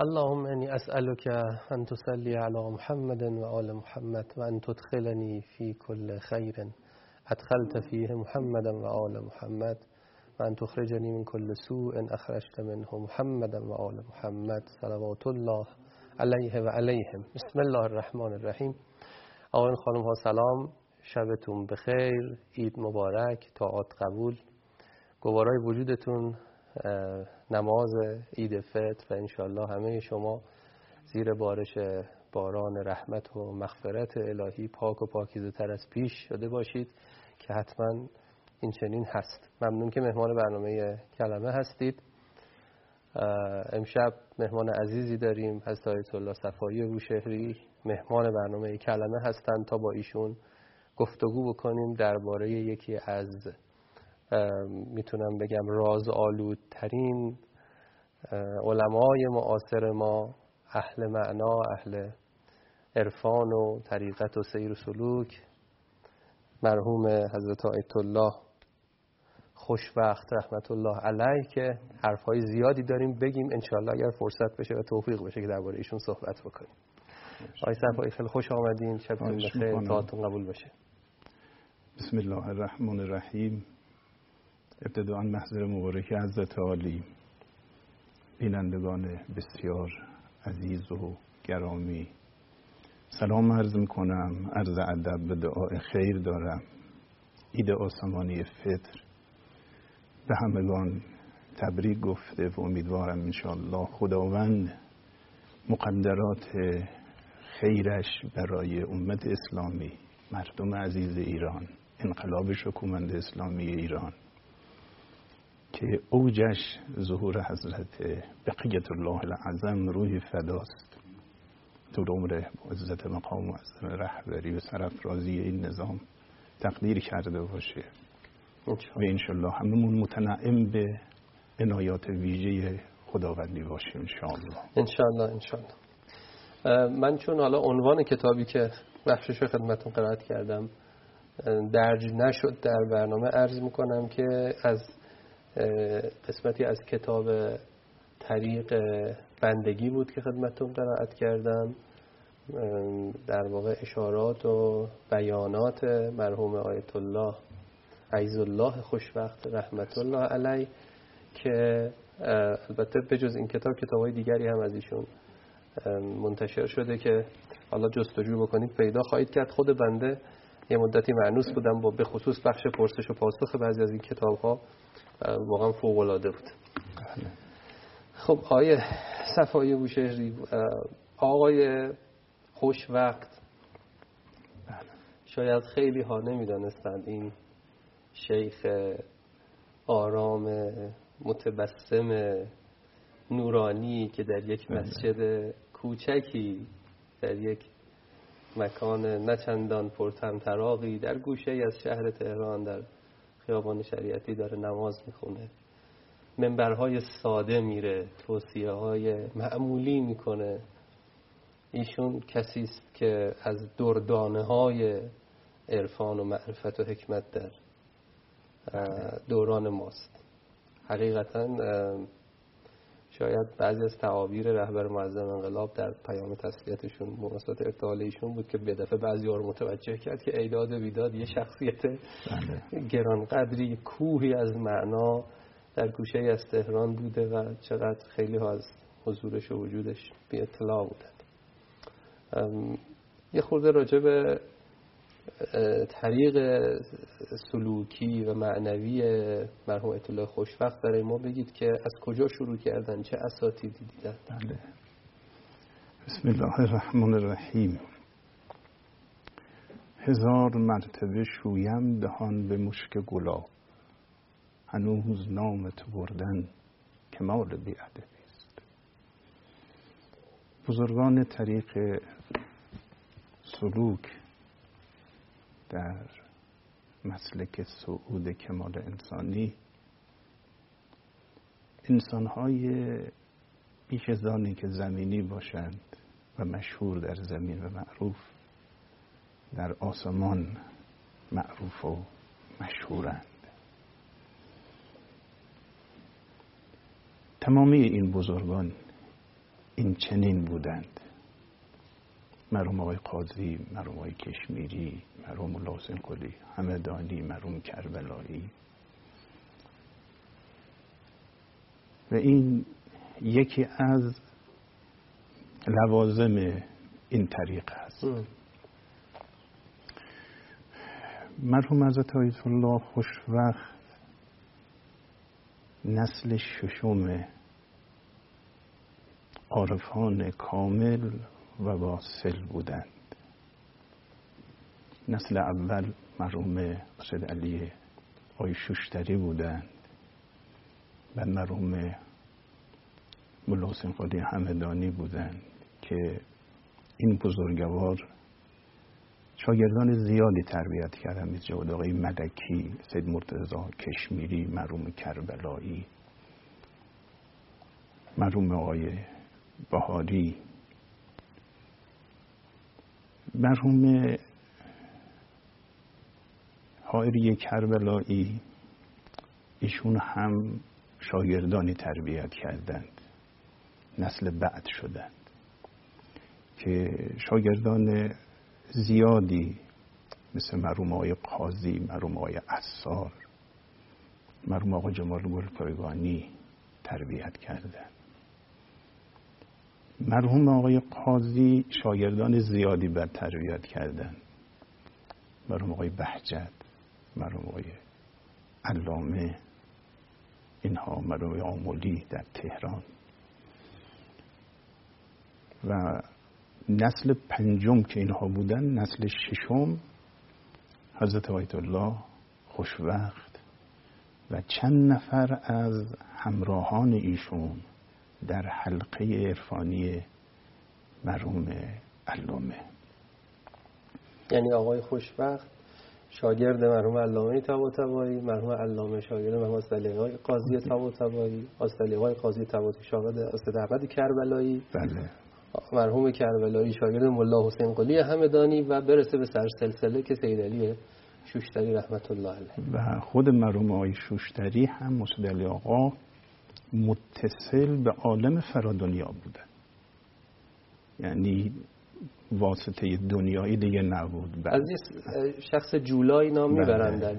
اللهم اني اسالك ان تصلي على محمد وآل محمد وان تدخلني في كل خير. ادخلت فيه محمدا وآل محمد وان تخرجني من كل سوء اخرجت منه محمدا وآل محمد. صلوات الله علیه و بسم الله الرحمن الرحیم. آقایان خانم ها سلام. شبتون بخیر. عید مبارک. طاعات قبول. گوارای وجودتون نماز عید فطر و انشالله همه شما زیر بارش باران رحمت و مغفرت الهی پاک و پاکیزه تر از پیش شده باشید که حتما این چنین هست. ممنون که مهمان برنامه کلمه هستید. امشب مهمان عزیزی داریم از الله صفایی بوشهری مهمان برنامه کلمه هستند تا با ایشون گفتگو بکنیم درباره یکی از می‌تونم بگم راز آلودترین علمای معاصر ما اهل معنا اهل عرفان و طریقت و سیر و سلوک مرحوم حضرت آیت الله خوشبخت رحمت الله علیه که حرفهای زیادی داریم بگیم. انشالله اگر فرصت بشه و توفیق بشه که درباره ایشون صحبت بکنیم. آقای صفایی خیلی خوش آمدین. شبتون بخیر. تاعتون قبول باشه بسم الله الرحمن الرحیم. ابتداعا محضر مبارک حضرت عالی بینندگان بسیار عزیز و گرامی. سلام عرض می‌کنم عرض ادب به دعای خیر دارم. عید آسمانی فطر به همگان تبریک گفته و امیدوارم انشاءالله خداوند مقدرات خیرش برای امت اسلامی مردم عزیز ایران انقلاب شکومند اسلامی ایران که اوجش ظهور حضرت بقیت الله العظم روح فداست. طول عمر عزت مقام و رهبری و سرفرازی این نظام تقدیر کرده باشه. و انشالله هممون متنعم به عنایات ویژه خداوندی باشیم انشالله. انشالله انشالله. من چون حالا عنوان کتابی که بخشش خدمتون قرائت کردم درج نشد در برنامه عرض می‌کنم که از قسمتی از کتاب طریق بندگی بود که خدمتون قرائت کردم. در واقع اشارات و بیانات مرحوم آیت الله عیز الله خوشبخت رحمت الله علی که البته بجز این کتاب کتاب های دیگری هم از ایشون منتشر شده که حالا جستجو بکنید. پیدا خواهید کرد. خود بنده یه مدتی معنوس بودم با به خصوص بخش پرسش و پاسخ بعضی از این کتاب ها واقعا فوق العاده بود. خب آقای صفایی بوشهری آقای خوش وقت شاید خیلی ها نمی‌دانستند این شیخ آرام متبسم نورانی که در یک مسجد کوچکی در یک مکان نچندان پرتمطراقی در گوشه از شهر تهران در خیابان شریعتی داره نماز می‌خونه. منبرهای ساده میره توصیه های معمولی می‌کنه. ایشون کسی است که از دردانه های عرفان و معرفت و حکمت در دوران ماست. حقیقتا شاید بعضی از تعابیر رهبر معظم انقلاب در پیام تسلیتشون مناسبت ارتحال ایشون بود که به دفعه بعضی رو متوجه کرد که ایداد و بیداد یه شخصیت گرانقدری کوهی از معنا در گوشه از تهران بوده و چقدر خیلی ها از حضورش و وجودش بی اطلاع بودند یه خورده راجع به طریق سلوکی و معنوی مرحوم اطلاع خوشوقت برای ما بگید که از کجا شروع کردن؟ چه اساتیدی دیدن؟ بله. بسم الله الرحمن الرحیم. هزار مرتبه شویم دهان به مشک گلاب هنوز نام بردن کمال بیادبی است. بزرگان طریق سلوک در مسلک سعود کمال انسانی. انسانهای بیش از که زمینی باشند و مشهور در زمین و معروف در آسمان معروف و مشهورند. تمامی این بزرگان این چنین بودند. مرحوم آقای قاضی مرحوم آقای کشمیری مرحوم لاسن قلی همدانی مرحوم کربلایی. و این یکی از لوازم این طریق است. مرحوم حضرت آیت الله خوشوقت نسل ششم عارفان کامل و واصل بودند. نسل اول مرحوم سید علی آی شوشتری بودند. و مرحوم ملا حسین همدانی بودند که این بزرگوار شاگردان زیادی تربیت کردن مثل جواد آقای ملکی سید مرتضا کشمیری مرحوم کربلایی مرحوم آقای بهاری. مرحوم حائری کربلایی ایشون هم شاگردانی تربیت کردند نسل بعد شدند که شاگردان زیادی مثل مرحوم آقای قاضی مرحوم آقای اثار مرحوم آقای جمال گلپایگانی تربیت کردند. مرحوم آقای قاضی شاگردان زیادی بر تربیت کردند مرحوم آقای بهجت مرحوم آقای علامه اینها مرحوم آمولی در تهران. و نسل پنجم که اینها بودن نسل ششم حضرت آیت الله خوشوقت و چند نفر از همراهان ایشون در حلقه عرفانی مرحوم علامه. یعنی آقای خوشبخت شاگرد مرحوم علامه طباطبایی مرحوم علامه شاگرد مرحوم استاد قاضی طباطبایی استاد قاضی طباطبایی شاگرد استاد احمد کربلایی بله. مرحوم کربلایی شاگرد ملا حسین قلی همدانی و برسه به سر سلسله که سید علی شوشتری رحمت الله علیه. و خود مرحوم آقای شوشتری هم مسعود علی آقا متصل به عالم فرادنیا بوده. یعنی واسطه دنیایی دیگه نبود. از شخص جولای نام بله. می‌برن در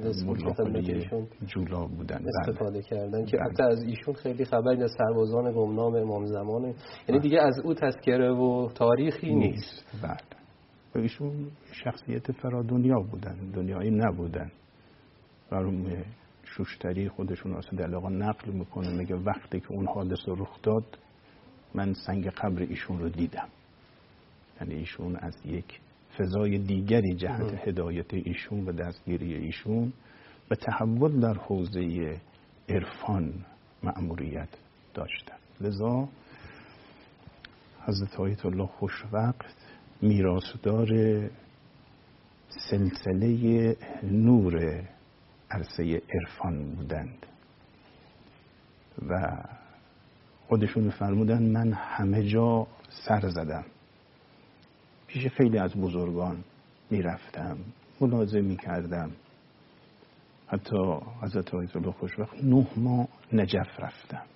جولا بودن. بله. استفاده کردن که حتی از ایشون خیلی خبری از سربازان گمنام امام زمانه یعنی دیگه از او تذکره و تاریخی نیست. بله. و ایشون شخصیت فرادنیا بودن. دنیایی نبودن. برای شوشتری خودشون اصلا دلاغا نقل می‌کنه. میگه وقتی که اون حادثه رخ داد من سنگ قبر ایشون رو دیدم. یعنی ایشون از یک فضای دیگری جهت هدایت ایشون و دستگیری ایشون و تحول در حوزه عرفان مأموریت داشتن. لذا حضرت آیت الله خوشوقت میراثدار سلسله نور عرصه عرفان بودند. و خودشون فرمودن من همه جا سر زدم. پیش خیلی از بزرگان می‌رفتم ملاحظه می‌کردم. حتی حضرت آیت الله خوشبخت نه ماه نجف رفتند.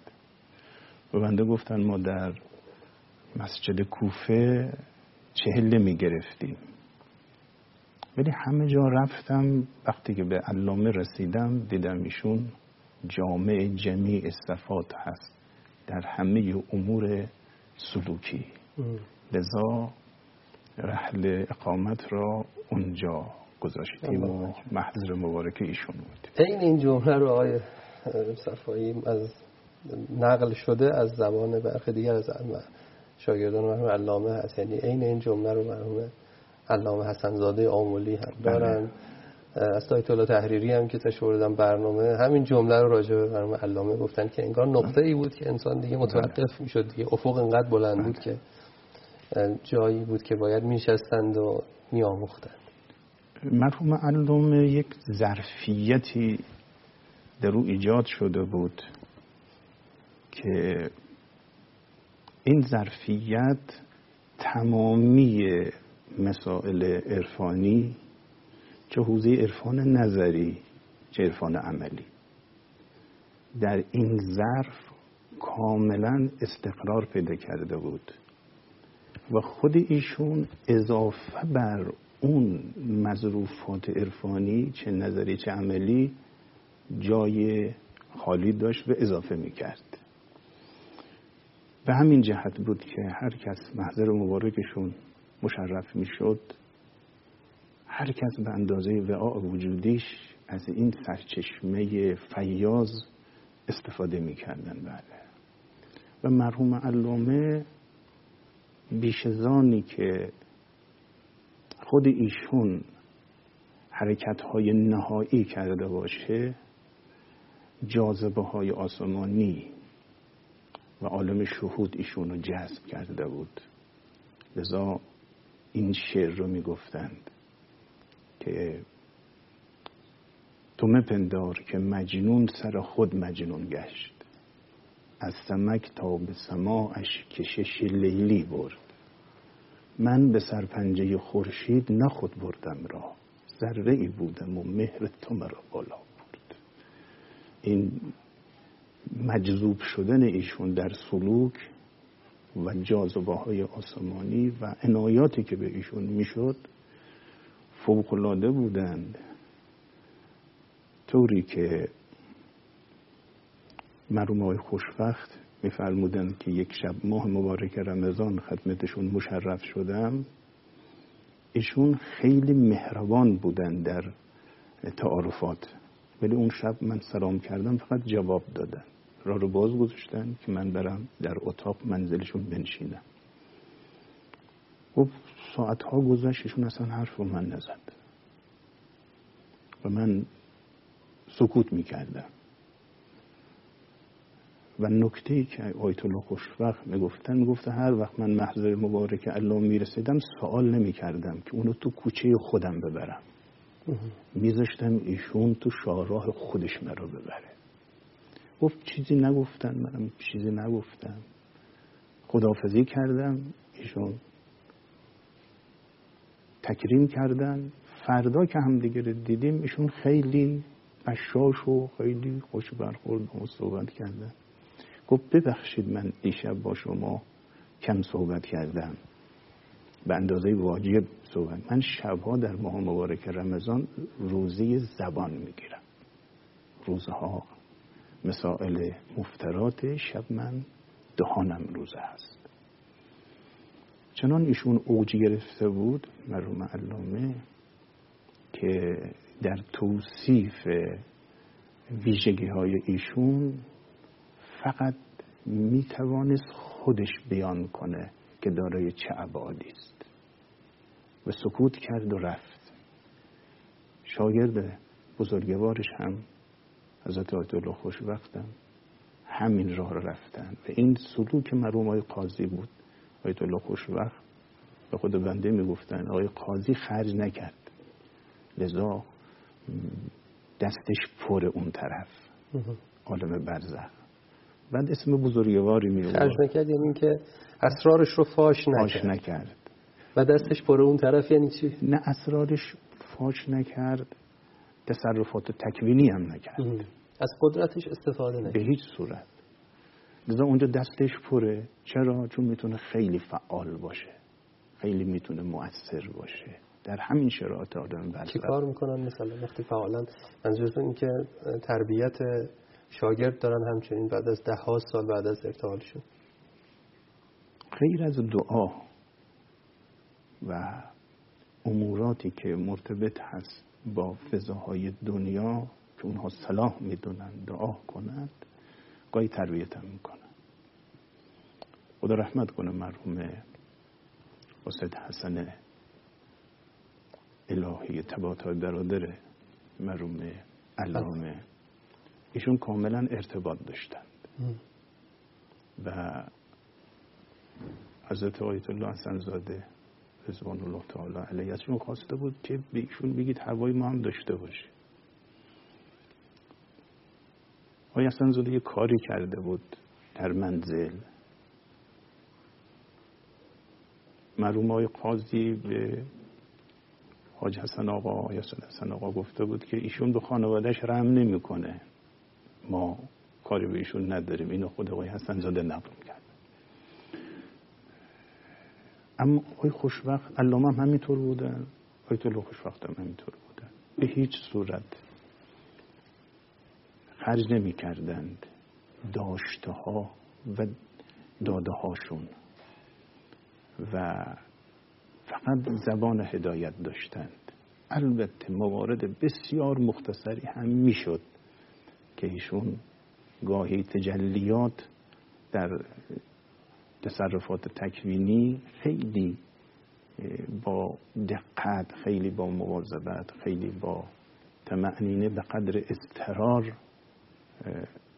و بنده گفتن ما در مسجد کوفه چهله می‌گرفتیم ولی همه جا رفتم وقتی که به علامه رسیدم دیدم ایشون جامع جمیع استفاد هست در همه امور سلوکی. لذا رحل اقامت را اونجا گذاشتیم و محضر مبارک ایشون بود. این این جمله رو آقای صفایی از نقل شده از زبان برخی دیگر از شاگردان مرحوم علامه هست یعنی این این جمله رو مرحوم علامه حسنزاده آمولی هم بله. دارن. از تایت الله تحریری هم که تشوردن برنامه. همین جمله رو راجع به مرحوم علامه گفتن که انگار نقطه ای بود که انسان دیگه متوقف می‌شد دیگه. افق انقدر بلند بود که جایی بود که باید میشستند و میآموختند. مرحوم علامه یک ظرفیتی در او ایجاد شده بود که این ظرفیت تمامی مسائل عرفانی چه حوزه عرفان نظری چه عرفان عملی. در این ظرف کاملا استقرار پیدا کرده بود و خود ایشون اضافه بر اون مظروفات عرفانی چه نظری چه عملی جای خالی داشت و اضافه می‌کرد. به همین جهت بود که هر کس محضر مبارکشون مشرف می‌شد. هر کس به اندازه وعاء وجودیش از این سرچشمه فیاض استفاده می‌کردن بله. و مرحوم علامه بیشزانی که خود ایشون حرکت های نهایی کرده باشه جاذبه های آسمانی و عالم شهود ایشون رو جذب کرده بود. لذا این شعر رو می‌گفتند که تو مپندار که مجنون سر خود مجنون گشت. از سمک تا به سماعش کشش لیلی برد. من به سرپنجه خورشید نه خود بردم را. ذره ای بودم و مهر تو مرا بالا برد. این مجذوب شدن ایشون در سلوک و جاذبه های آسمانی و عنایاتی که به ایشون می‌شد فوقلاده بودند. طوری که مرحوم های خوشبخت میفرمودند که یک شب ماه مبارک رمضان خدمتشون مشرف شدم. ایشون خیلی مهربان بودن در تعارفات. ولی اون شب من سلام کردم فقط جواب دادن. را رو باز گذاشتن که من برم در اتاق منزلشون بنشینم. و ساعت ها گذشتشون اصلا حرف رو من نزد. و من سکوت می‌کردم. و نکته ای که آیت الله خوشوقت می‌گفتن می‌گفته هر وقت من محضر مبارک الله می‌رسیدم سوال نمی‌کردم که اونو تو کوچه خودم ببرم. میذاشتم ایشون تو شاهراه خودش مرا ببره. گفت چیزی نگفتن منم چیزی نگفتم خدافزی کردم ایشون. تکریم کردن. فردا که هم دیگه دیدیم ایشون خیلی بشاش و خیلی خوش برخورد و صحبت کردن. گفت ببخشید من دیشب با شما کم صحبت کردم. به اندازه واجب صحبت. من شبها در ماه مبارک رمضان روزی زبان می‌گیرم. روزها. مسائل مفترات شب من دهانم روزه هست چنان ایشون اوج گرفته بود مرحوم علامه که در توصیف ویژگی های ایشون فقط می‌توانست خودش بیان کنه که دارای چه عبادی است. و سکوت کرد و رفت. شاگرد بزرگوارش هم حضرت آیت الله خوشبختم همین راه رو رفتن. و این سلوک مرحوم های قاضی بود. آیت الله خوشبخت به خود بنده می‌گفتن آقای قاضی خرج نکرد. لذا دستش پر اون طرف. عالم برزخ. بعد اسم بزرگواری می خرج نکرد یعنی اینکه اسرارش رو فاش نکرد. فاش نکرد. و دستش پر اون طرف یعنی چی؟ نه اسرارش فاش نکرد. تصرفات تکوینی هم نکرد از قدرتش استفاده نکرد به هیچ صورت. لذا اونجا دستش پره. چرا؟ چون می‌تونه خیلی فعال باشه. خیلی می‌تونه مؤثر باشه. در همین شرایط آدم چی کار می‌کنن؟ مثلا وقتی فعالا منظورتون این که تربیت شاگرد دارن همچنین بعد از ده ها سال بعد از ارتحالشون غیر از دعا و اموراتی که مرتبط هست با فضاهای دنیا که اونها صلاح می‌دونن دعا کنند گاهی تربیت هم می‌کنن. خدا رحمت کنه مرحوم استاد حسن الهی تباتای برادر مرحوم علامه. ایشون کاملا ارتباط داشتند. و حضرت آیت الله حسن زاده رضوان الله تعالی علیه. ازشون خواسته بود که به ایشون بگید هوای ما هم داشته باشه. آقای حسن زاده یه کاری کرده بود در منزل؟ مرحوم های قاضی به حاج حسن آقا حسن آقا گفته بود که ایشون به خانوادهش رحم نمی‌کنه. ما کاری به ایشون نداریم. اینو خود آقای حسن زاده نقل کرد. اما آقای خوشبخت علامه هم همینطور بودن آیت الله خوشبخت هم همینطور بودن به هیچ صورت خرج نمی کردند داشته ها و داده هاشون و فقط زبان هدایت داشتند. البته موارد بسیار مختصری هم می‌شد که ایشون گاهی تجلیات در تصرفات تکوینی خیلی با دقت خیلی با مواظبت خیلی با تمعنینه به قدر استرار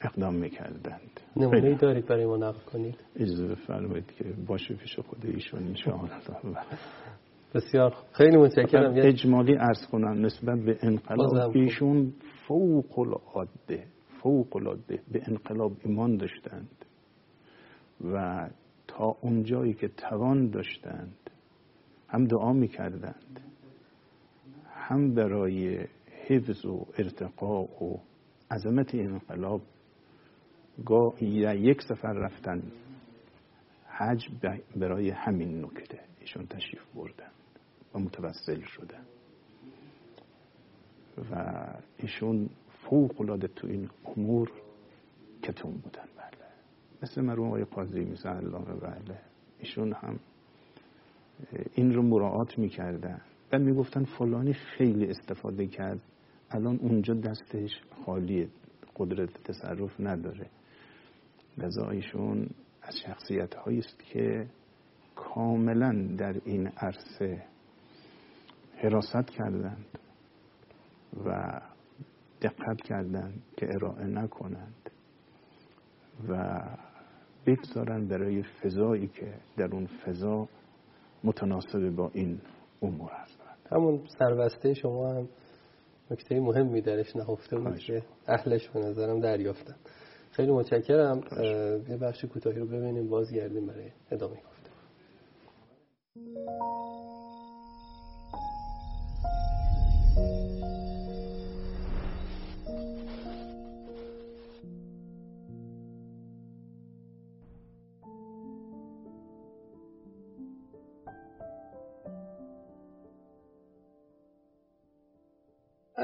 اقدام می‌کردند. نمونه دارید برای ما نقل کنید؟ اجازه بفرمایید که باشه پیش خود ایشون انشاءالله. بسیار خیلی متشکرم. اجمالی عرض کنم نسبت به انقلاب ایشون فوق العاده فوق العاده به انقلاب ایمان داشتند و اونجایی که توان داشتند هم دعا می‌کردند هم برای حفظ و ارتقا و عظمت انقلاب یک سفر رفتن حج برای همین نکته. ایشون تشریف بردن و متوسل شدن و ایشون فوق العاده تو این امور کتون بودن مثل مرحوم آقای قاضی مثل علامه بله ایشون هم این رو مراعات می‌کردن. و می‌گفتن فلانی خیلی استفاده کرد. الان اونجا دستش خالیه قدرت تصرف نداره. لذا ایشون از شخصیت است که کاملا در این عرصه حراست کردند و دقت کردند که ارائه نکنند و بگذارن برای فضایی که در اون فضا متناسب با این امور هست همون سربسته شما هم نکته مهمی درش نهفته بود که اهلش به نظرم دریافتن. خیلی متشکرم. یه بخش کوتاهی رو ببینیم بازگردیم برای ادامه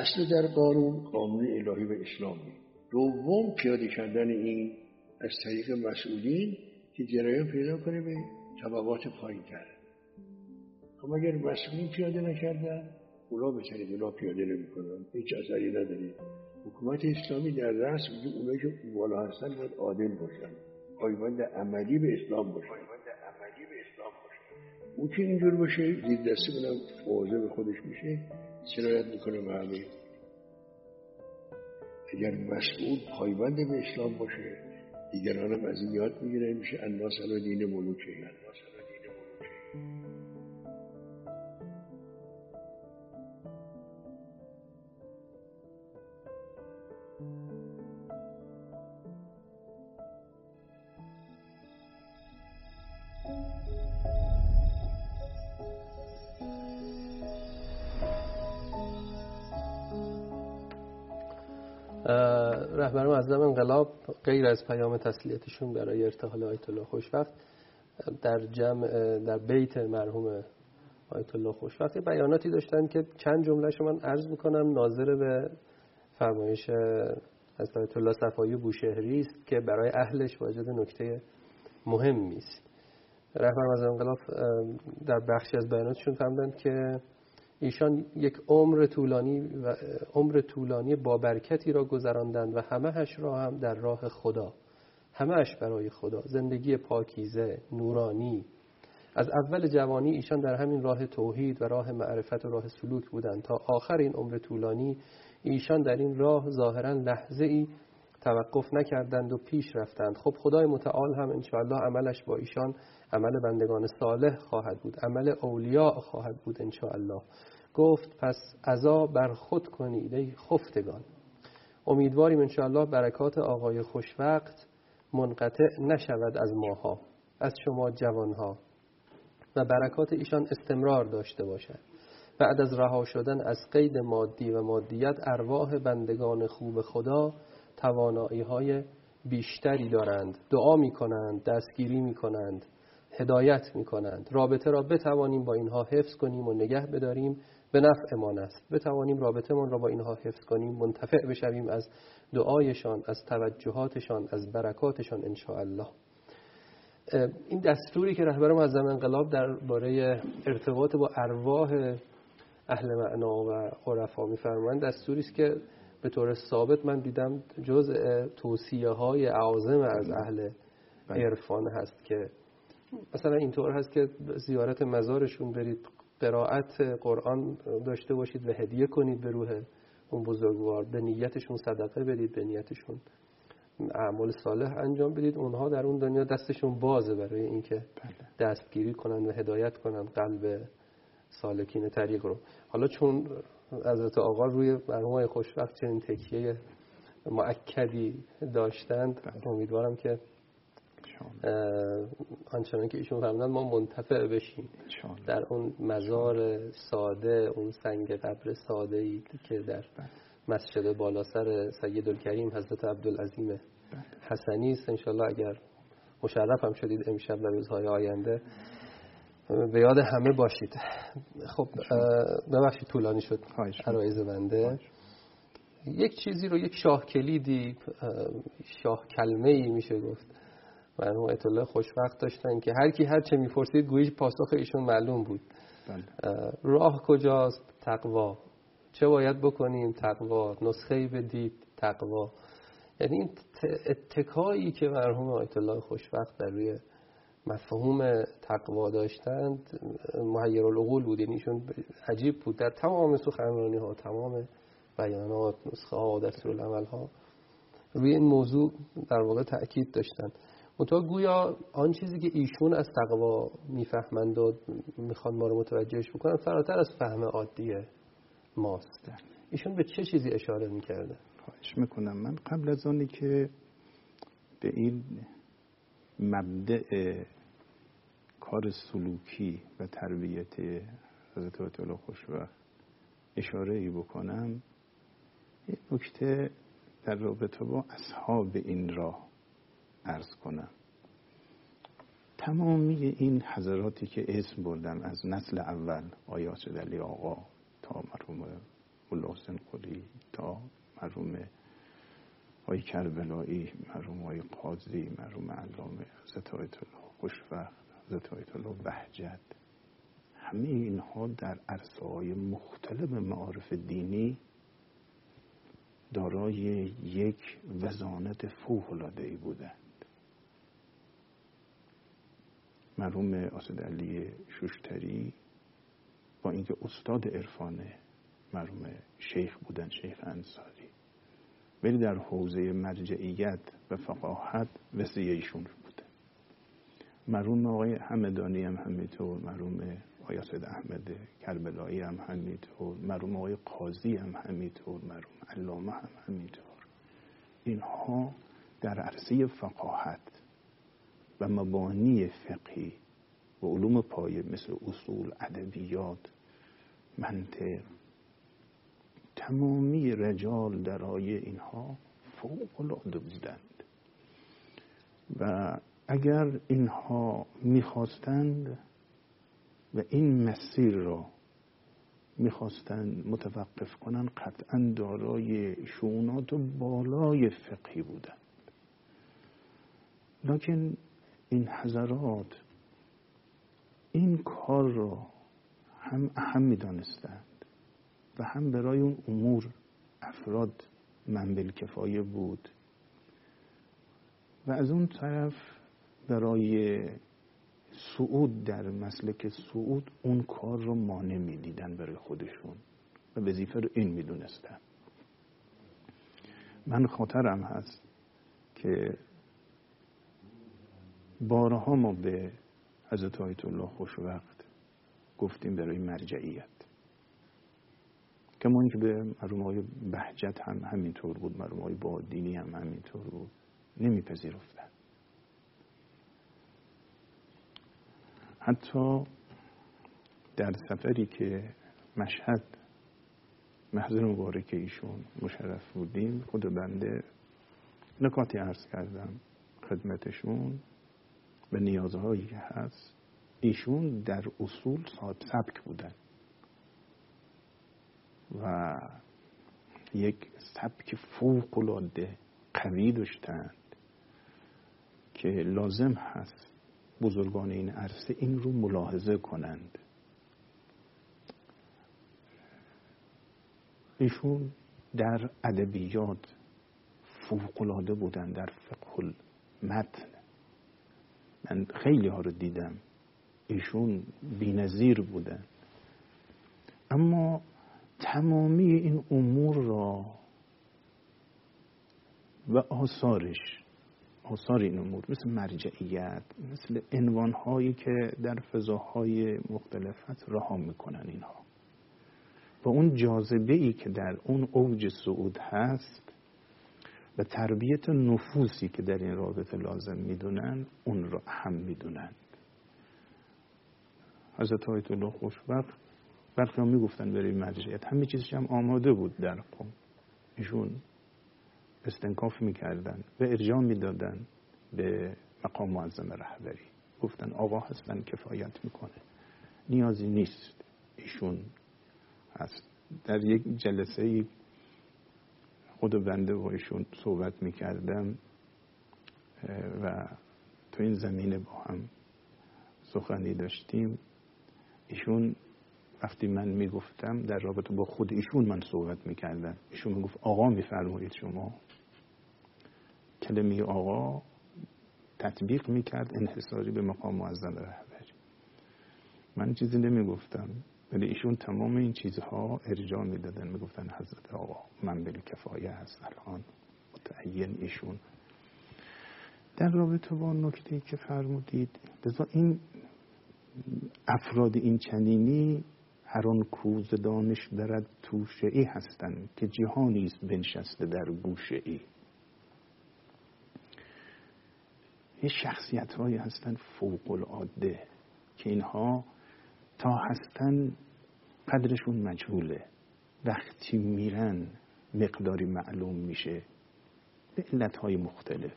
اصل در قانون. قانون الهی و اسلامی. دوم پیاده کردن این از طریق مسئولین که جرایان پیدا کنه به طبقات پایین تر. اما اگر مسئولین پیاده نکردن اونا به طریق اونا پیاده نمی‌کنن. هیچ اثری نداره. حکومت اسلامی در رأس میگه اونایی که بالا هستن باید عادل باشن. پایبند عملی به اسلام باشن. او که اینجور باشه دید دستی کنم به خودش میشه. سرایت می‌کنه به همه اگر مسئول پایبند به اسلام باشه دیگران هم از این یاد می‌گیره میشه الناس علا دین ملوکه رهبر معظم انقلاب غیر از پیام تسلیتشون برای ارتحال آیت الله خوشوقت در جمع در بیت مرحوم آیت الله خوشوقت بیاناتی داشتن که چند جمله من عرض می‌کنم ناظر به فرمایش از آیت الله صفایی بوشهری است که برای اهلش واجد نکته مهمی است. رهبر معظم انقلاب در بخشی از بیاناتشون فهمدند که ایشان یک عمر طولانی و عمر طولانی با برکتی را گذراندند و همهش را هم در راه خدا همهش برای خدا. زندگی پاکیزه نورانی. از اول جوانی ایشان در همین راه توحید و راه معرفت و راه سلوک بودند. تا آخر این عمر طولانی ایشان در این راه ظاهرا لحظه ای توقف نکردند و پیش رفتند. خب خدای متعال هم انشاءالله عملش با ایشان عمل بندگان صالح خواهد بود. عمل اولیاء خواهد بود انشاءالله. گفت پس عذا بر خود کنید ای خفتگان. امیدواریم انشاءالله برکات آقای خوشوقت منقطع نشود از ماها از شما جوانها. و برکات ایشان استمرار داشته باشد. بعد از رها شدن از قید مادی و مادیت ارواح بندگان خوب خدا توانایی های بیشتری دارند. دعا می کنند دستگیری می کنند هدایت می کنند رابطه را بتوانیم با اینها حفظ کنیم و نگه بداریم. به نفعمان است بتوانیم رابطه من را با اینها حفظ کنیم منتفع بشویم از دعایشان از توجهاتشان از برکاتشان ان الله این دستوری که رهبر معظم انقلاب درباره ارتباط با ارواح اهل معنا و عرفا میفرمایند دستوری است که به طور ثابت من دیدم جزء توصیه های اعظم از اهل بله. عرفان هست که مثلا اینطور هست که زیارت مزارشون برید قرائت قرآن داشته باشید و هدیه کنید به روح اون بزرگوار به نیتشون صدقه بدید به نیتشون اعمال صالح انجام بدید اونها در اون دنیا دستشون بازه برای اینکه بله. دستگیری کنن و هدایت کنن قلب سالکین طریق رو حالا چون حضرت آقا روی مرحوم خوشبخت چنین تکیه معکدی داشتند بله. امیدوارم که آنچنان که ایشون فرمودن ما منتفع بشیم در اون مزار ساده اون سنگ قبر ساده ای که در بله. مسجد بالاسر سید الکریم حضرت عبدالعظیم بله. حسنی است انشالله اگر مشرف هم شدید امشب و روزهای آینده به یاد همه باشید. خب ببخشید طولانی شد. عرایز بنده. یک چیزی رو یک شاه کلیدی شاه کلمه ای میشه گفت. مرحوم اطلاع خوشبخت داشتن که هر کی هر چه می‌پرسید گویش پاسخ ایشون معلوم بود. بله. راه کجاست؟ تقوا. چه باید بکنیم؟ تقوا. نسخه بدید؟ تقوا. یعنی این اتکایی که مرحوم آیت الله خوشبخت در روی مفهوم تقوا داشتند محیر العقول بود. یعنی ایشون عجیب بود. در تمام سخنرانی ها تمام بیانات نسخه ها دستور العمل ها روی این موضوع در واقع تأکید داشتند منتها گویا آن چیزی که ایشون از تقوا می‌فهمند و می‌خوان ما رو متوجهش بکنن فراتر از فهم عادی ماست. ایشون به چه چیزی اشاره می‌کرده؟ خواهش می‌کنم. من قبل از آنی که به این مبدع کار سلوکی و تربیت حضرت آیت خوشبخت اشاره ای بکنم یک نکته در رابطه با اصحاب این راه ارز کنم. تمامی این حضراتی که اسم بردم از نسل اول آیات دلی آقا تا مرحوم الله قلی تا مرحوم های کربلایی مرحوم های قاضی مرحوم علامه حضرت آیت الله خوشوقت حضرت آیت الله بهجت. همه اینها در عرصه های مختلف معارف دینی دارای یک وزانت فوق ای بودند. مرحوم آسد علی شوشتری با اینکه استاد عرفان مرحوم شیخ بودن شیخ انصاری ولی در حوزه مرجعیت و فقاهت بوده مرحوم آقای همدانی هم همینطور مرحوم آقای سید احمد کربلایی هم همینطور مرحوم آقای قاضی هم همینطور مرحوم علامه هم همینطور. اینها در عرصه فقاهت و مبانی فقهی و علوم پایه مثل اصول ادبیات منطق تمامی رجال درای اینها فوق العاده بودند. و اگر اینها می‌خواستند و این مسیر را می‌خواستند متوقف کنند قطعا دارای شونات و بالای فقهی بودند. لکن این حضرات این کار را هم اهم می‌دانستند و هم برای اون امور افراد منبل کفایه بود. و از اون طرف برای سعود در مسلک سعود اون کار رو مانع می‌دیدن برای خودشون و وظیفه رو این می‌دونستن. من خاطرم هست که بارها ما به حضرت آیت الله خوشوقت گفتیم برای مرجعیت. کما که به مرحوم های بهجت هم همینطور بود مرحوم های بادینی هم همینطور بود. نمیپذیرفتن. حتی در سفری که مشهد محضر مبارک ایشون مشرف بودیم خود بنده نکاتی عرض کردم خدمتشون به نیازهایی که هست. ایشون در اصول صاحب سبک بودن و یک سبک فوق العاده قوی داشتند که لازم هست بزرگان این عرصه این رو ملاحظه کنند. ایشون در ادبیات فوقلاده بودن در فقه المتن من خیلی ها رو دیدم. ایشون بینظیر بودن اما تمامی این امور را و آثارش آثار این امور مثل مرجعیت مثل عنوان هایی که در فضاهای مختلف هست رها می‌کنن اینها. و اون جاذبه ای که در اون اوج سعود هست و تربیت نفوسی که در این رابطه لازم می‌دونن اون را هم می‌دونن. حضرت آیت الله خوشبخت برخی هم می‌گفتن برای مرجعیت همه چیزش هم آماده بود در قوم. ایشون استنکاف می‌کردن و ارجاع می‌دادن به مقام معظم رهبری. گفتن آقا هستن کفایت می‌کنه. نیازی نیست ایشون هست. در یک جلسه خود بنده و ایشون صحبت می‌کردم و تو این زمینه با هم سخنی داشتیم. ایشون وقتی من می‌گفتم در رابطه با خود ایشون من صحبت می‌کردم ایشون می‌گفت آقا میفرمایید شما. کلمه آقا تطبیق می‌کرد انحصاری به مقام معظم رهبری. من چیزی نمی‌گفتم ولی ایشون تمام این چیزها ارجاع می‌دادن. می‌گفتن حضرت آقا من بلی کفایه هست الان متعین ایشون. در رابطه با نکته که فرمودید لذا این افراد این چنینی هر آن کوز دانش برد توشه ای هستند که جهانی است بنشسته در گوشه ای. یه شخصیت هایی هستن فوق العاده که اینها تا هستن قدرشون مجهوله. وقتی میرن مقداری معلوم میشه به علت های مختلف.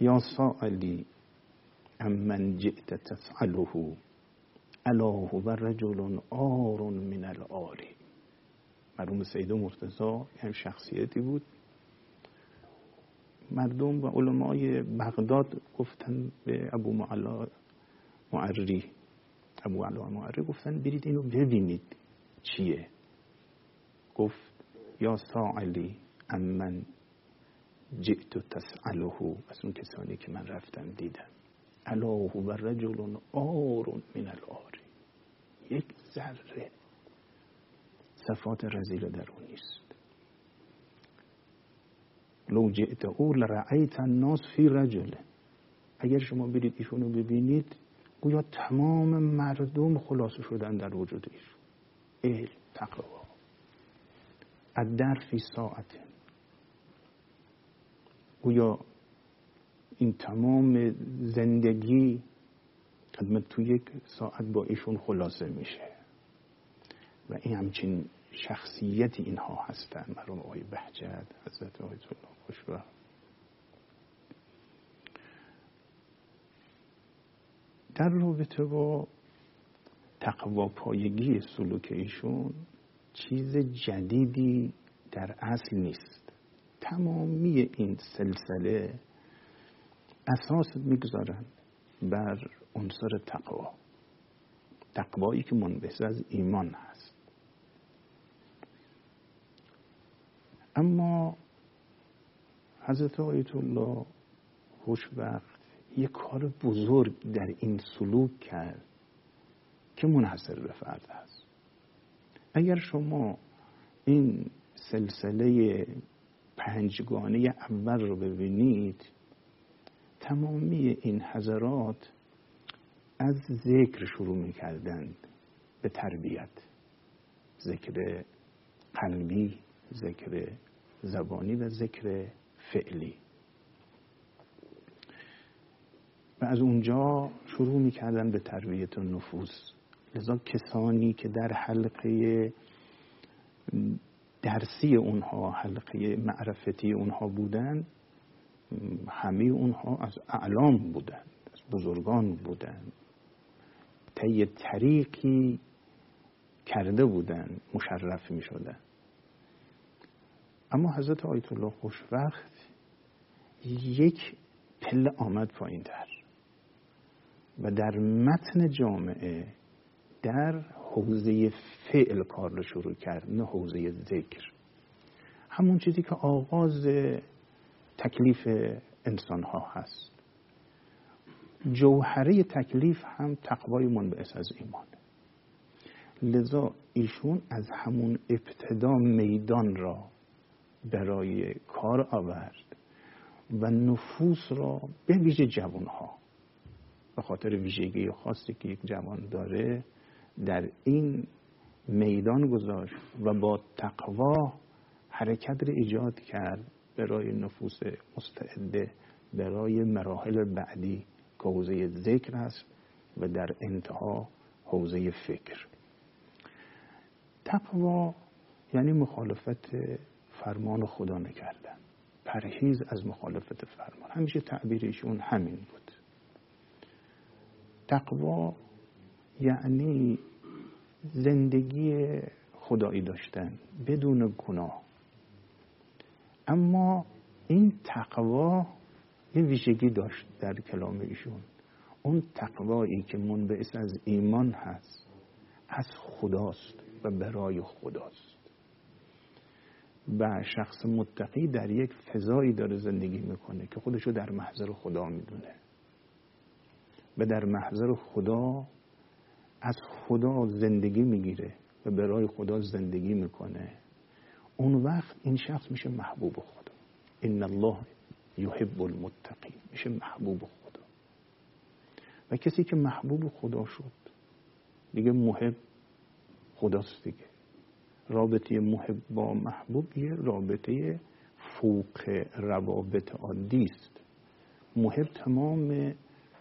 یا سائلی من جئت تسأله الا و رجل آر من الآری مرحوم سید مرتضا هم شخصیتی بود. مردم و علمای بغداد گفتن به ابو معلا معری. ابو علا معری گفتن برید اینو ببینید چیه. گفت یا ساعلی امن جئت تسأله از اون کسانی که من رفتم دیدم. الا و رجل آر من الآری یک ذره. صفات رزیل در اون نیست. لو جئت او لرعیت الناس فی رجله اگر شما برید ایشونو ببینید گویا تمام مردم خلاصه شدن در وجود ایشون علم تقوا. در فی ساعت. گویا این تمام زندگی خدمت تو یک ساعت با ایشون خلاصه میشه. و این همچین شخصیت اینها هستن. مرحوم آقای بهجت حضرت آقای الله خوشبه در رابطه با تقوا پایگی سلوک ایشون چیز جدیدی در اصل نیست. تمامی این سلسله اساس می‌گذارن بر عنصر تقوا. تقوایی که منبث از ایمان هست. اما حضرت آیت الله خوشبخت یک کار بزرگ در این سلوک کرد که منحصر به فرد هست. اگر شما این سلسله پنجگانه اول رو ببینید تمامی این حضرات از ذکر شروع می کردند به تربیت. ذکر قلبی ذکر زبانی و ذکر فعلی. و از اونجا شروع می‌کردن به تربیت نفوس لذا کسانی که در حلقه درسی اونها حلقه معرفتی اونها بودن همه اونها از اعلام بودن از بزرگان بودن. طی طریقی کرده بودن مشرف می شدن. اما حضرت آیت الله خوشوقت یک پله آمد پایین تر و در متن جامعه در حوزه فعل کار رو شروع کرد نه حوزه ذکر. همون چیزی که آغاز تکلیف انسان ها هست. جوهره تکلیف هم تقوای منبعث از ایمان. لذا ایشون از همون ابتدا میدان را برای کار آورد و نفوس را به ویژه جوان ها به خاطر ویژگی خاصی که یک جوان داره در این میدان گذاشت و با تقوا حرکت را ایجاد کرد برای نفوس مستعده برای مراحل بعدی که حوزه ذکر است و در انتها حوزه فکر. تقوا یعنی مخالفت فرمان خدا نکردن. پرهیز از مخالفت فرمان. همیشه تعبیرشون همین بود. تقوا یعنی زندگی خدایی داشتن بدون گناه. اما این تقوا یه ویژگی داشت در کلام ایشون. اون تقوایی که منبعث از ایمان هست از خداست و برای خداست. و شخص متقی در یک فضایی داره زندگی می‌کنه که خودشو در محضر خدا می‌دونه. و در محضر خدا از خدا زندگی می‌گیره و برای خدا زندگی می‌کنه. اون وقت این شخص میشه محبوب خدا. ان الله یحب المتقین. میشه محبوب خدا. و کسی که محبوب خدا شد دیگه محب خداست دیگه. رابطه محب با محبوب یه رابطه فوق روابط عادی است. محب تمام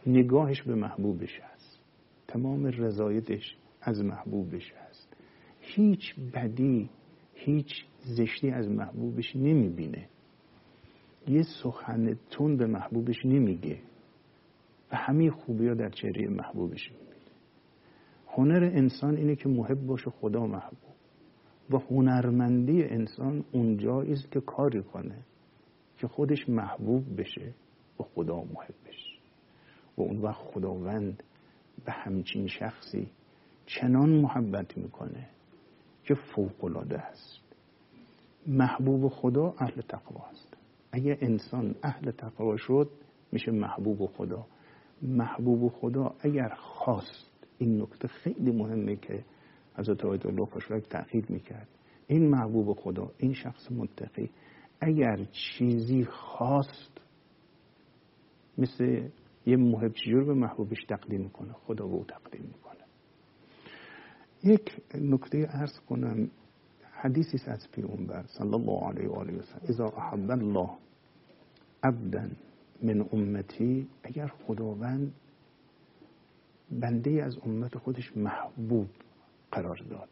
نگاهش به محبوبش هست. تمام رضایتش از محبوبش هست. هیچ بدی هیچ زشتی از محبوبش نمی‌بینه. یه سخن تون به محبوبش نمیگه و همه خوبی ها در چهره محبوبش می‌بینه. هنر انسان اینه که محب باشه خدا محبوب و هنرمندی انسان اونجایی است که کاری کنه که خودش محبوب بشه و خدا محب بشه. و اون وقت خداوند به همچین شخصی چنان محبت می‌کنه که فوقلاده است. محبوب خدا اهل تقوا است. اگه انسان اهل تقوا شد میشه محبوب خدا. محبوب خدا اگر خواست این نکته خیلی مهمه که حضرت آیت الله خوشبک تأخیر می‌کرد. این محبوب خدا این شخص متقی اگر چیزی خواست مثل یه محب چجور به محبوبش تقدیم می‌کنه. خدا به او تقدیم می‌کنه. یک نکته ارز کنم. حدیثی از پیغمبر صلی الله علیه و آله و سلم. اذا احب الله عبدا من امتی اگر خداوند بنده از امت خودش محبوب قرار داد.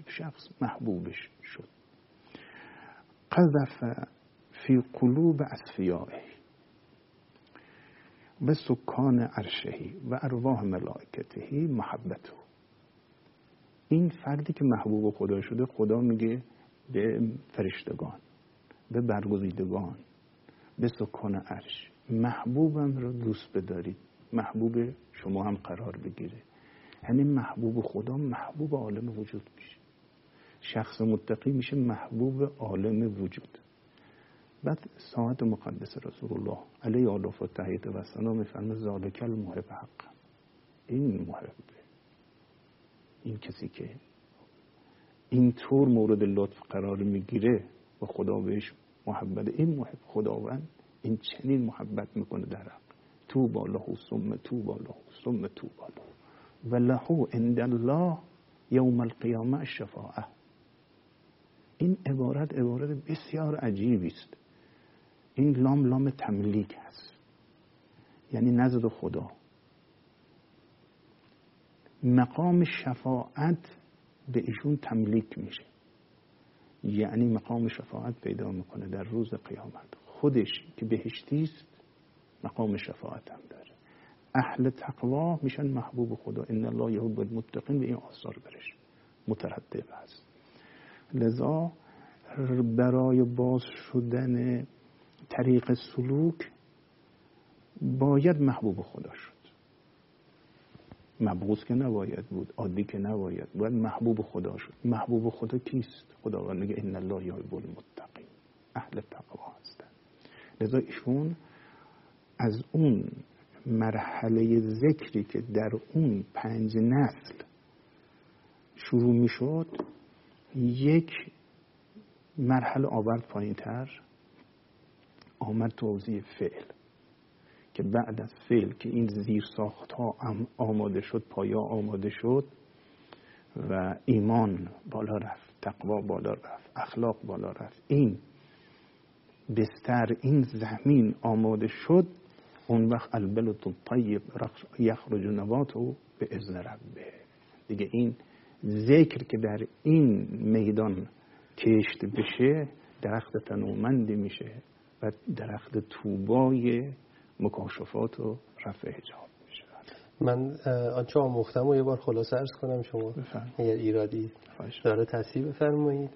یک شخص محبوبش شد. قذف فی قلوب اصفیائه و سکان عرشهی و ارواح ملائکتهی محبته این فردی که محبوب خدا شده خدا میگه به فرشتگان به برگزیدگان به سکان عرش محبوبم رو دوست بدارید محبوب شما هم قرار بگیره. یعنی محبوب خدا محبوب عالم وجود میشه. شخص متقی میشه محبوب عالم وجود. بعد ساعت مقدس رسول الله علیه آلاف و تحییت و سلام میفرمه ذالک المحب حق این محبه این کسی که اینطور مورد لطف قرار می‌گیره و خدا بهش محبت این محب خداوند این چنین محبت می‌کنه در حق. تو بالا ثم تو بالا ثم تو بالا و لهو عند الله یوم القیامه شفاعه این عبارت عبارت بسیار عجیبی است. این لام لام تملیک هست. یعنی نزد خدا. مقام شفاعت به ایشون تملیک میشه. یعنی مقام شفاعت پیدا می‌کنه در روز قیامت. خودش که بهشتی است مقام شفاعت هم داره. اهل تقوا میشن محبوب خدا. ان الله یحب المتقین به این آثار برش. مترتب هست لذا برای باز شدن طریق سلوک باید محبوب خدا شد. مبغوث که نباید بود عادی که نباید باید محبوب خدا شد. محبوب خدا کیست؟ خداوند میگه ان الله یحب المتقین. اهل تقوا هستن. لذا ایشون از اون مرحله ذکری که در اون پنج نسل شروع می‌شد یک مرحله آورد پایین تر آمد تو فعل. که بعد از فعل که این زیر ساخت ها آماده شد پایا آماده شد و ایمان بالا رفت تقوا بالا رفت اخلاق بالا رفت. این بستر این زمین آماده شد اون وقت البلد طیب یخرج نباتو به ازن ربه. دیگه این ذکر که در این میدان کشت بشه درخت تنومندی میشه و درخت توبای مکاشفات و رفع حجاب. میشه من آنچه آموختم و یه بار خلاصه ارز کنم شما اگر ایرادی داره تصحیح بفرمایید.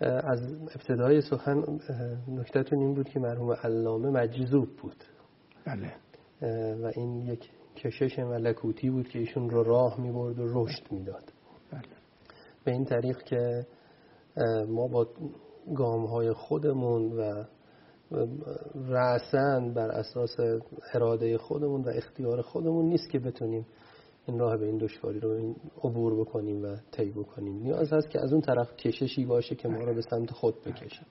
از ابتدای سخن نکتتون این بود که مرحوم علامه مجذوب بود. بله. و این یک کشش ملکوتی بود که ایشون رو راه می برد و رشد می‌داد. بله. به این طریق که ما با گام های خودمون و رأسن بر اساس اراده خودمون و اختیار خودمون نیست که بتونیم این راه به این دشواری رو عبور بکنیم و طی بکنیم. نیاز هست که از اون طرف کششی باشه که ما رو به سمت خود بکشه.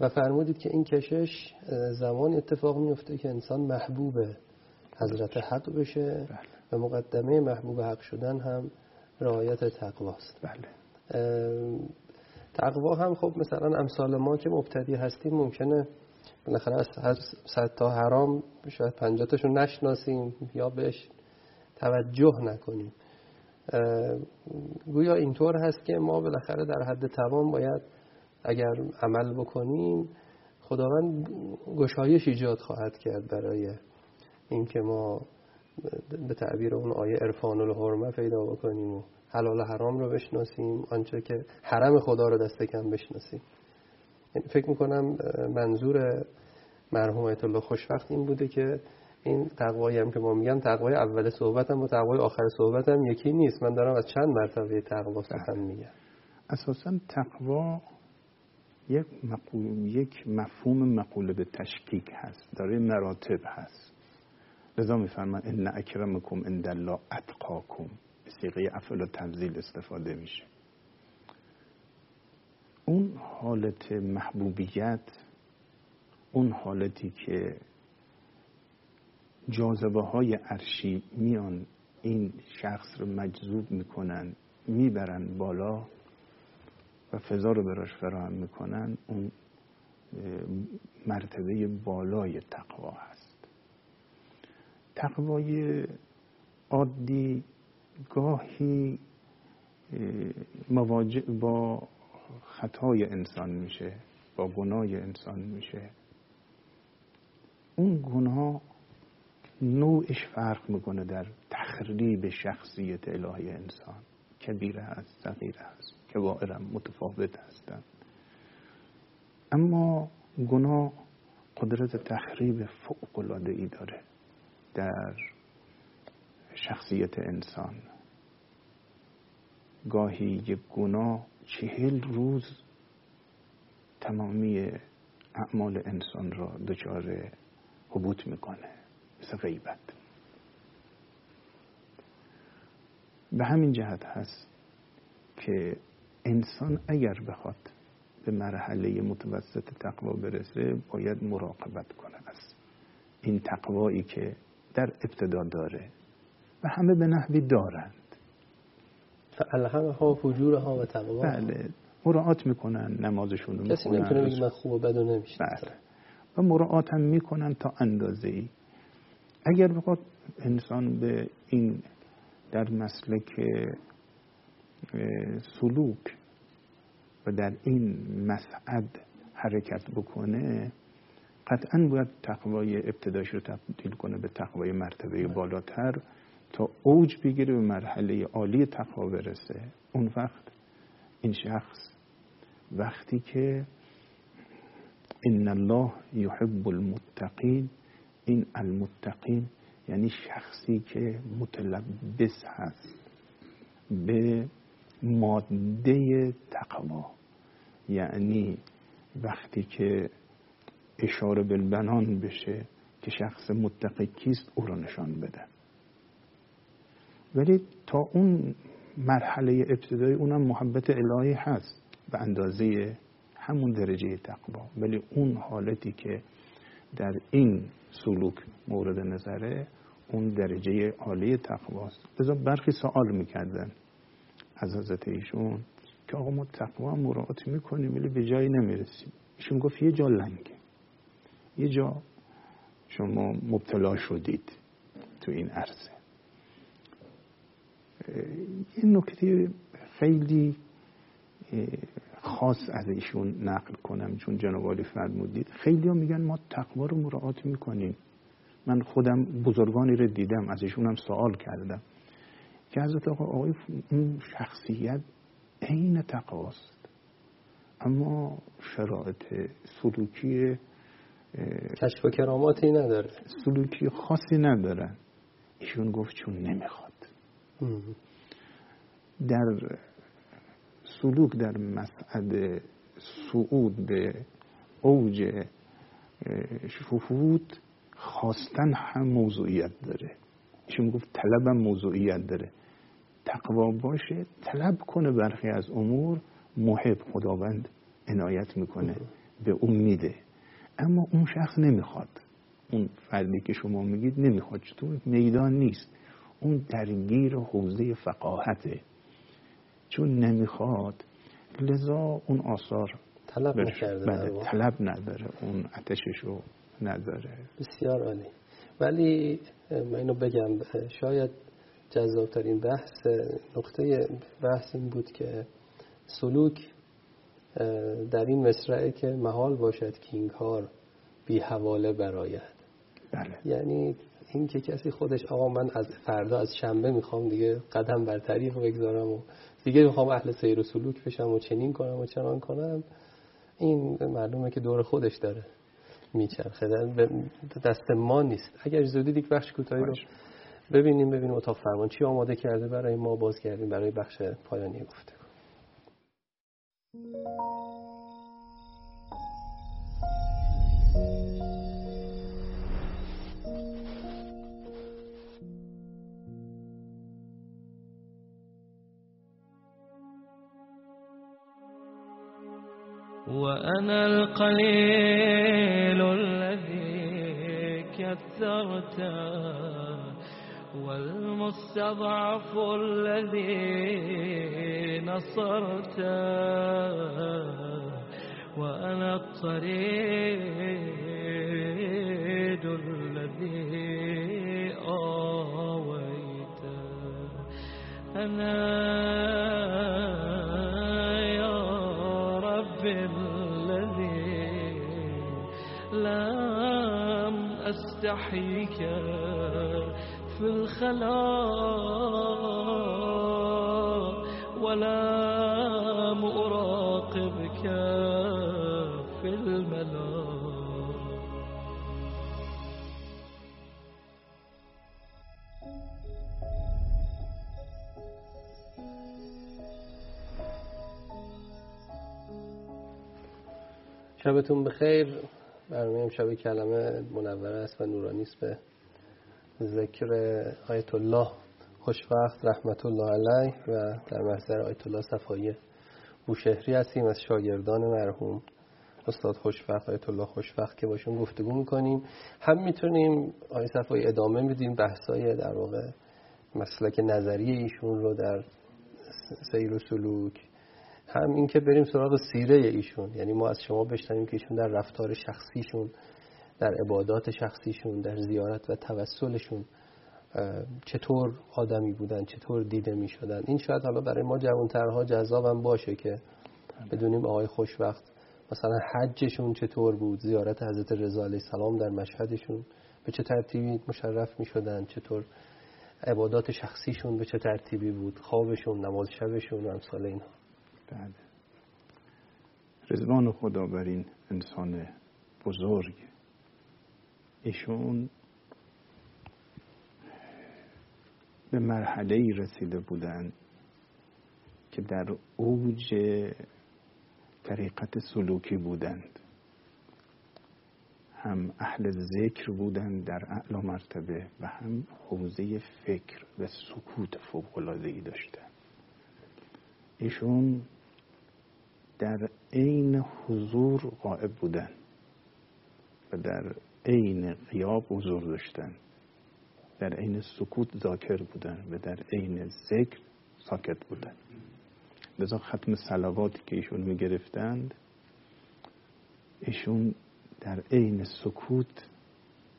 و فرمودید که این کشش زمان اتفاق میفته که انسان محبوب حضرت حق بشه بله. و مقدمه محبوب حق شدن هم رعایت تقواست. بله. تقوا هم خب مثلا امثال ما که مبتدی هستیم ممکنه بالاخره از صد تا حرام شاید پنجاتشون نشناسیم یا بهش توجه نکنیم. گویا اینطور هست که ما بالاخره در حد توان باید اگر عمل بکنیم خداوند گشایش ایجاد خواهد کرد برای اینکه ما به تعبیر اون آیه عرفان الحرمه پیدا بکنیم و حلال حرام رو بشناسیم آنچه که حرم خدا رو دست کم بشناسیم. یعنی فکر می‌کنم منظور مرحوم آیت الله خوشوقت این بوده که این تقوایی هم که ما میگم تقوای اول صحبتم و تقوای آخر صحبتم یکی نیست. من دارم از چند مرتبه تقوا سخن میگم. اساسا تقوا یک, یک مفهوم مقوله به تشکیک هست داره مراتب هست. لذا میفرمان ان اکرمکم عند الله اتقاکم. سیغه افعال و تنزیل استفاده میشه. اون حالت محبوبیت اون حالتی که جاذبه های عرشی میان این شخص رو مجذوب می‌کنن می‌برن بالا و فضا رو براش فراهم می‌کنن اون مرتبه بالای تقوا هست. تقوای عادی گاهی مواجه با خطای انسان میشه با گناه انسان میشه. اون گناه نوعش فرق می‌کنه در تخریب شخصیت الهی انسان. کبیره هست صغیره هست کبائرم متفاوت هستند اما گناه قدرت تخریب فوق ای داره در شخصیت انسان. گاهی یک گناه چهل روز تمامی اعمال انسان را دچار حبوط می‌کنه مثل غیبت. به همین جهت هست که انسان اگر بخواد به مرحله متوسط تقوا برسه باید مراقبت کنه از این تقوایی که در ابتدا داره و همه به نحوی دارند. الهمه ها فجور ها و تقوا بله مراعات می‌کنن نمازشون رو کسی نمی‌تونه بگه من خوب و بد و نمیشه بله. و مراعات هم می‌کنن تا اندازه ای اگر بخواد انسان به این در مسلک سلوک و در این مسعد حرکت بکنه قطعا باید تقوای ابتداش رو تبدیل کنه به تقوای مرتبه بالاتر. تا اوج بگیره به مرحله عالی تقوا برسه اون وقت این شخص وقتی که ان الله یحب المتقین این المتقین یعنی شخصی که متلبس هست به ماده تقوا. یعنی وقتی که اشاره بالبنان بشه که شخص متقی کیست او رو نشان بده. ولی تا اون مرحله ابتدایی اونم محبت الهی هست به اندازه همون درجه تقوا. ولی اون حالتی که در این سلوک مورد نظره اون درجه عالی تقواست لذا برخی سوال می‌کردن از حضرت ایشون که آقا ما تقوا مراعات می‌کنیم ولی به جایی نمی‌رسیم. ایشون گفت یه جا لنگه. یه جا شما مبتلا شدید تو این عرصه یه نکته خیلی خاص از ایشون نقل کنم چون جناب فرمودید. خیلی ها میگن ما تقوا رو مراعات می‌کنیم. من خودم بزرگانی رو دیدم از ایشون هم سوال کردم که حضرت آقا آقای اون شخصیت عین تقواست. اما شرایط سلوکی کشف و کراماتی نداره. سلوکی خاصی ندارن ایشون گفت چون نمی‌خواد. در سلوک در مسعد صعود به اوج شهود خواستن هم موضوعیت داره. ایشون گفت طلبم موضوعیت داره. تقوا باشه طلب کنه برخی از امور محب خداوند عنایت می‌کنه به اون میده. اما اون شخص نمی‌خواد. اون فردی که شما میگید نمی‌خواد. چطور؟ میدان نیست. اون درگیر حوزه فقاهته. چون نمی‌خواد لذا اون آثار طلب نکرده بله طلب نداره. اون رو نداره. بسیار عالی. ولی من اینو بگم شاید جذابترین بحث نقطه بحث این بود که سلوک در این مصرعه که محال باشد کار بی حواله براید بله. یعنی این که کسی خودش آقا من از فردا از شنبه می‌خوام دیگه قدم بر طریق بگذارم و دیگه می‌خوام اهل سیر و سلوک بشم و چنین کنم و چنان کنم این معلومه که دور خودش داره میچرخه. دست ما نیست. اگر زودی دیگه بخش کوتاهی رو ببینیم ببینیم اتاق فرمان چی آماده کرده برای ما باز کردیم برای بخش پایانی گفته وأنا القليل الذي كثرت والمستضعف الذي نصرت وأنا الطريد الذي آويت أنا أستحيك في الخلاء ولا مراقبك في الملا. شبتون بخیر برنامه امشب کلمه منور است و نورانی است به ذکر آیت الله خوشوقت رحمت الله علیه و در محضر آیت الله صفایی بوشهری هستیم از شاگردان مرحوم. استاد خوشوقت آیت الله خوشوقت که باشون گفتگو می‌کنیم. هم می‌تونیم آیت صفایی ادامه بدیم بحثای در واقع مسلک نظری ایشون رو در سیر و سلوک هم این که بریم سراغ سیره ایشون. یعنی ما از شما بشنویم که ایشون در رفتار شخصیشون در عبادات شخصیشون در زیارت و توسلشون چطور آدمی بودن چطور دیده می شدن این شاید حالا برای ما جوانترها جذابم باشه که بدونیم آقای خوشوقت مثلا حجشون چطور بود زیارت حضرت رضا علیه السلام در مشهدشون به چه ترتیبی مشرف می شدن چطور عبادات شخصیشون به چه ترتیبی بود خوابشون نماز شبشون و امثال اینها. بله رضوان خدا بر این انسان بزرگ. ایشون به مرحله ای رسیده بودند که در اوج طریقت سلوکی بودند. هم اهل ذکر بودند در اعلا مرتبه و هم حوزه فکر و سکوت فوقلاده ای داشتند. ایشون در عین حضور قائب بودن و در عین غیاب حضور داشتن. در عین سکوت ذاکر بودن و در عین ذکر ساکت بودن. لذا ختم سلواتی که ایشون می گرفتند ایشون در عین سکوت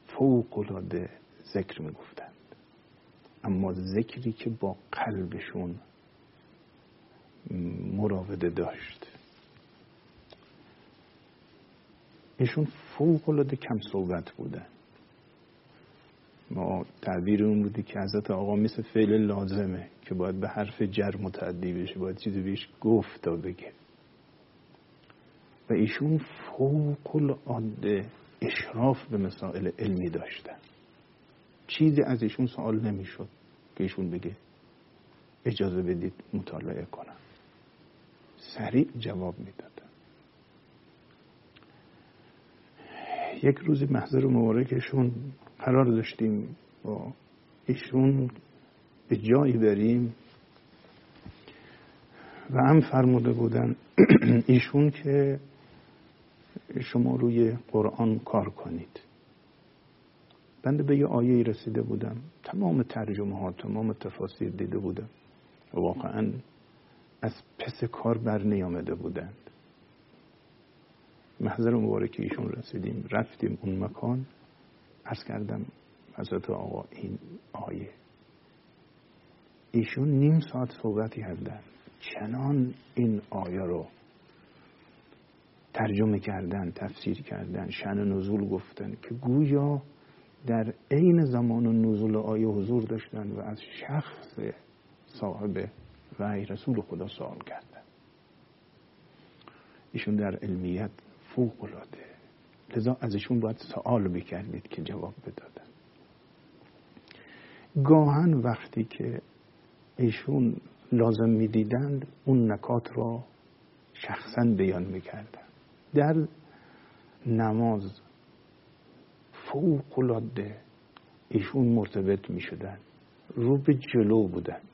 فوق العاده ذکر می گفتند اما ذکری که با قلبشون مراوده داشت. ایشون فوق العاده کم صحبت بودن ما تعبیر اون بودی که حضرت آقا مثل فعل لازمه که باید به حرف جر متعدی بشه باید چیزی بهش گفت تا بگه. و ایشون فوق العاده اشراف به مسائل علمی داشتن چیزی از ایشون سوال نمی‌شد که ایشون بگه. اجازه بدید مطالعه کنم. سریع جواب می‌دادن یک روزی محضر مبارکشون قرار داشتیم با ایشون به جایی بریم و هم فرموده بودن ایشون که شما روی قرآن کار کنید. بنده به یه آیه رسیده بودم. تمام ترجمه ها تمام تفاسیر دیده بودم. واقعا از پس کار بر نیامده بودند محضر مبارک ایشون رسیدیم رفتیم اون مکان ارز کردم حضرت آقا این آیه. ایشون نیم ساعت صحبتی کردن. چنان این آیه رو ترجمه کردن تفسیر کردن شن نزول گفتن که گویا در عین زمان نزول آیه حضور داشتن و از شخص صاحب وحی رسول خدا سوال کردن. ایشون در علمیت فوق العاده. لذا ازشون باید سوال بکردید که جواب بدادن. گاهن وقتی که ایشون لازم می‌دیدند اون نکات را شخصا بیان می‌کردن. در نماز فوق العاده ایشون مرتبط می‌شدن. رو به جلو بودند.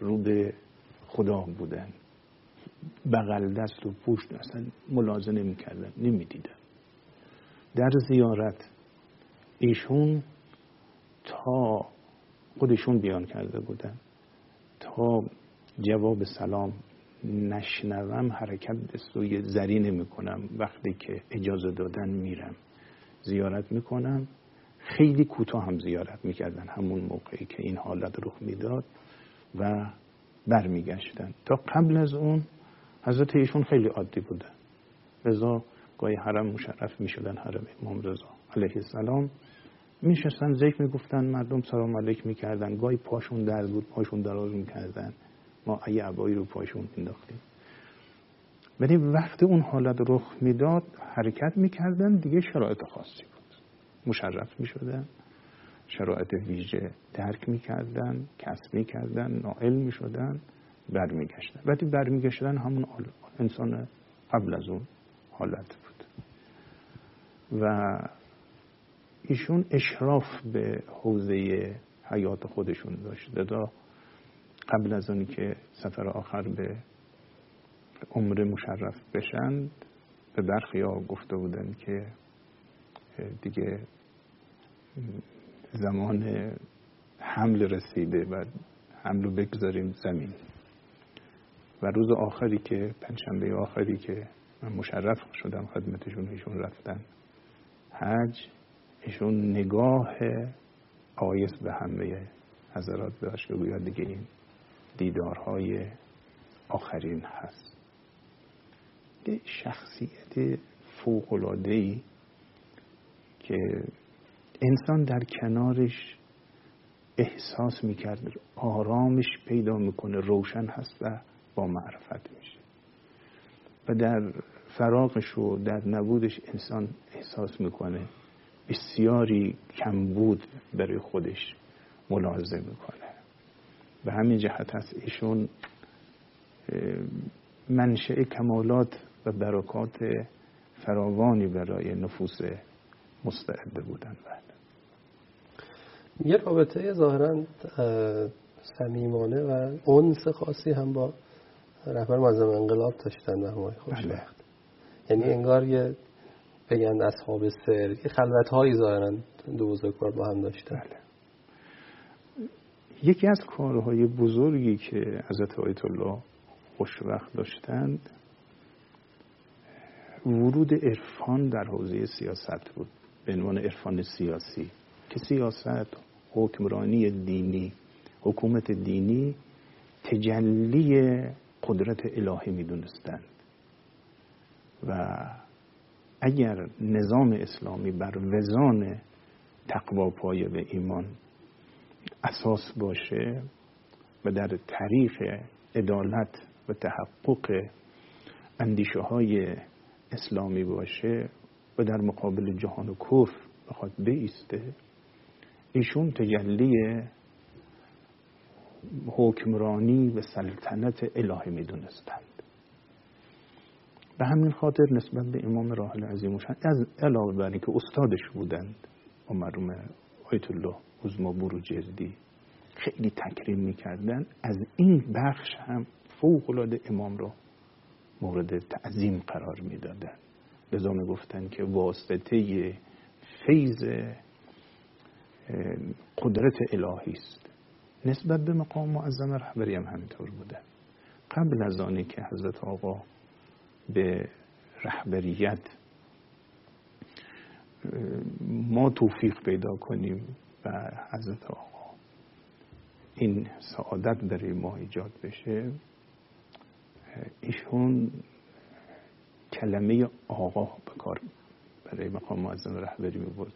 رو به خدا بودند. بغل دست و پشت اصلا کردن نمی دیدن. در زیارت ایشون تا خودشون بیان کرده بودن. تا جواب سلام نشنوم حرکت به سوی زری نمی کنم وقتی که اجازه دادن میرم. زیارت می‌کنم. خیلی کوتاه هم زیارت می‌کردن همون موقعی که این حالت رخ می‌داد و برمیگشتن. تا قبل از اون حضرت ایشون خیلی عادی بودن رضا گاهی حرم مشرف می شدن حرم امام رضا علیه السلام. میشستن ذکر می‌گفتن مردم سلام علیک می‌کردن. گاهی پاشون درد بود پاشون دراز می‌کردن. ما ای عبایی رو پاشون انداختیم ولی وقتی اون حالت رخ می‌داد حرکت می‌کردن دیگه شرایط خاصی بود. مشرف می‌شدن شرایط ویژه درک می‌کردن کسب می‌کردن نائل می‌شدن. برمیگشتن. وقتی برمیگشتن همون انسان قبل از اون حالت بود. و ایشون اشراف به حوزه حیات خودشون داشت. دا قبل از اونی که سفر آخر به عمر مشرف بشند به برخی ها گفته بودن که دیگه زمان حمل رسیده و حمل بگذاریم زمین. و روز آخری که پنجشنبه آخری که من مشرف شدم خدمتشون ایشون رفتن. حج ایشون نگاه آیس به همه حضرات داشت که گویا دیگه این دیدارهای آخرین هست. شخصیت فوقلادهی که انسان در کنارش احساس می‌کرد آرامش پیدا می‌کنه روشن هست و با معرفت میشه. و در فراغش و در نبودش انسان احساس می‌کنه. بسیاری کمبود برای خودش ملاحظه می‌کنه. به همین جهت هست ایشون منشأ کمالات و برکات فراوانی برای نفوس مستعده بودن. بله. یه رابطه ظاهرا صمیمانه و انس خاصی هم با رهبر معظم انقلاب داشتن و همای خوشبخت بله. یعنی انگار یه بگن اصحاب سر یه خلوت هایی ظاهرا دو بزرگوار با هم داشتن بله. یکی از کارهای بزرگی که حضرت آیت الله خوشبخت داشتند ورود عرفان در حوزه سیاست بود به عنوان عرفان سیاسی که سیاست حکمرانی دینی حکومت دینی تجلی قدرت الهی می‌دونستند و اگر نظام اسلامی بر وزان تقوا پایه به ایمان اساس باشه و در طریق عدالت و تحقق اندیشه های اسلامی باشه و در مقابل جهان و کفر بخواد بیسته ایشون تجلی حکمرانی و سلطنت الهی می‌دونستند. به همین خاطر نسبت به امام راحل عظیم از علاوه بر که استادش بودند و مرحوم آیت الله عظما جردی خیلی تکریم می‌کردن از این بخش هم فوق العاده امام را مورد تعظیم قرار می‌دادن لذا گفتن که واسطه فیض قدرت الهی است. نسبت به مقام معظم رهبری هم همینطور بوده. قبل از آنی که حضرت آقا به رهبریت ما توفیق پیدا کنیم و حضرت آقا این سعادت برای ما ایجاد بشه ایشون کلمه آقا به کار برای مقام معظم رهبری می بود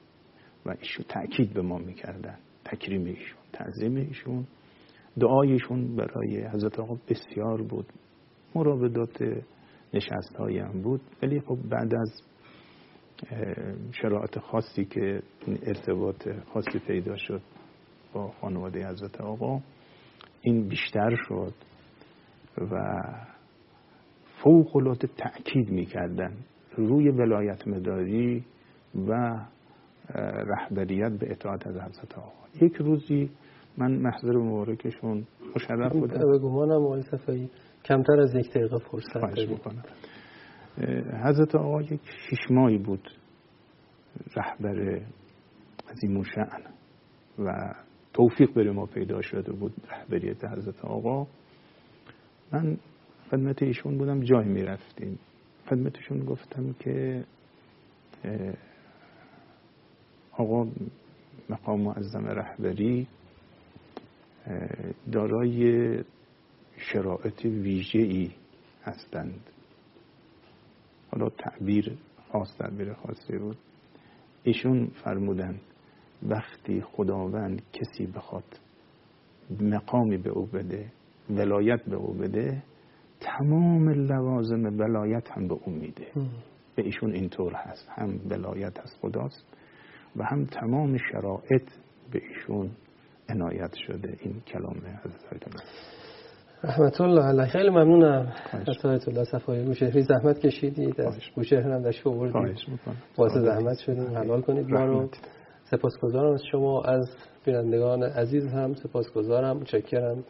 و ایشون تأکید به ما می‌کردن. تکریم ایشون تعظیم ایشون. دعایشون برای حضرت آقا بسیار بود. مراودات نشست هم بود. ولی خب بعد از شرایط خاصی که ارتباط خاصی پیدا شد با خانواده حضرت آقا این بیشتر شد و فوق العاده تأکید می‌کردن روی ولایت مداری و رهبریت به اطاعت از حضرت آقا. یک روزی من محضر مبارکشون مشرف بودم. به گمانم آقای صفایی کمتر از یک دقیقه فرصت داریم. حضرت آقا یک شش ماهی بود رهبر عظیم شعن و توفیق برای ما پیدا شده بود رهبریت حضرت آقا. من خدمت ایشون بودم جای می‌رفتیم. خدمتشون گفتم که آقا مقام معظم رهبری دارای شرایط ویژه ای هستند. حالا تعبیر خاص تعبیر خاصی بود. ایشون فرمودن وقتی خداوند کسی بخواد مقامی به او بده ولایت به او بده تمام لوازم ولایت هم به او میده. به ایشون اینطور هست. هم ولایت از خداست و هم تمام شرایط به ایشون عنایت شده. این کلام حضرت الله رحمت الله علیه. خیلی ممنونم. حضرت الله صفایی بوشهری زحمت کشیدید. از بوشهر هم داشت آوردید. واسه زحمت شدیم. حلال کنید ما رو. سپاسگزارم از شما. از بینندگان عزیز هم. سپاسگزارم. متشکرم.